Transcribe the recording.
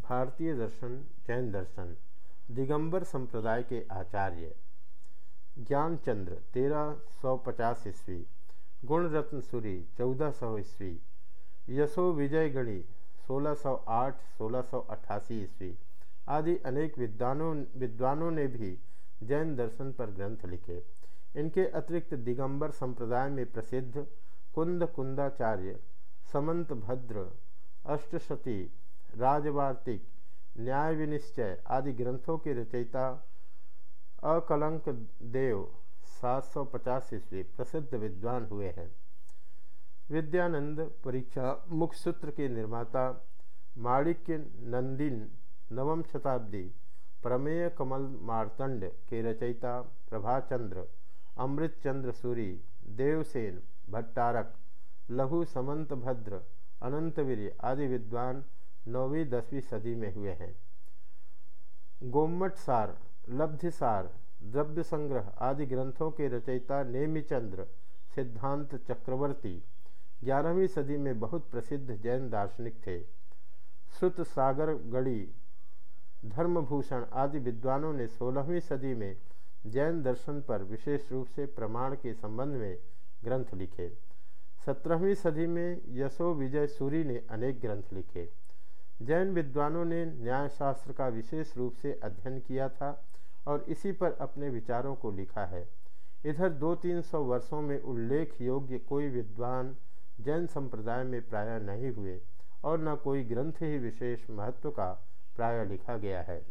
भारतीय दर्शन, जैन दर्शन, दिगंबर संप्रदाय के आचार्य, ज्ञानचंद्र, तेरह सौ पचास ईस्वी, गुणरत्न सूरी, चौदह सौ ईस्वी, यशो विजय गणी सोलह सौ आठ, सोलह सौ अट्ठासी ईस्वी आदि अनेक विद्वानों विद्वानों ने भी जैन दर्शन पर ग्रंथ लिखे। इनके अतिरिक्त दिगंबर संप्रदाय में प्रसिद्ध कुंद कुंदाचार्य समंत भद्र, अष्टशती राजवार्तिक, न्याय विनिश्चय आदि ग्रंथों के रचयिता अकलंक देव 750 ईस्वी प्रसिद्ध विद्वान हुए हैं। विद्यानंद परीक्षा मुख सूत्र के निर्माता माणिक्य नंदिन नवम शताब्दी प्रमेय कमल मारतंड के रचयिता प्रभाचंद्र अमृतचंद्र सूरी, देवसेन भट्टारक लघु समंत भद्र, अनंतवीर आदि विद्वान नौवीं, दसवीं सदी में हुए हैं। गोमट सार लब्धिसार द्रव्य संग्रह आदि ग्रंथों के रचयिता नेमिचंद्र सिद्धांत चक्रवर्ती ग्यारहवीं सदी में बहुत प्रसिद्ध जैन दार्शनिक थे। श्रुत सागर गढ़ी, धर्मभूषण आदि विद्वानों ने सोलहवीं सदी में जैन दर्शन पर विशेष रूप से प्रमाण के संबंध में ग्रंथ लिखे। सत्रहवीं सदी में यशो विजय सूरी ने अनेक ग्रंथ लिखे। जैन विद्वानों ने न्यायशास्त्र का विशेष रूप से अध्ययन किया था और इसी पर अपने विचारों को लिखा है। इधर दो तीन सौ वर्षों में उल्लेख योग्य कोई विद्वान जैन संप्रदाय में प्राय नहीं हुए और न कोई ग्रंथ ही विशेष महत्व का प्राय लिखा गया है।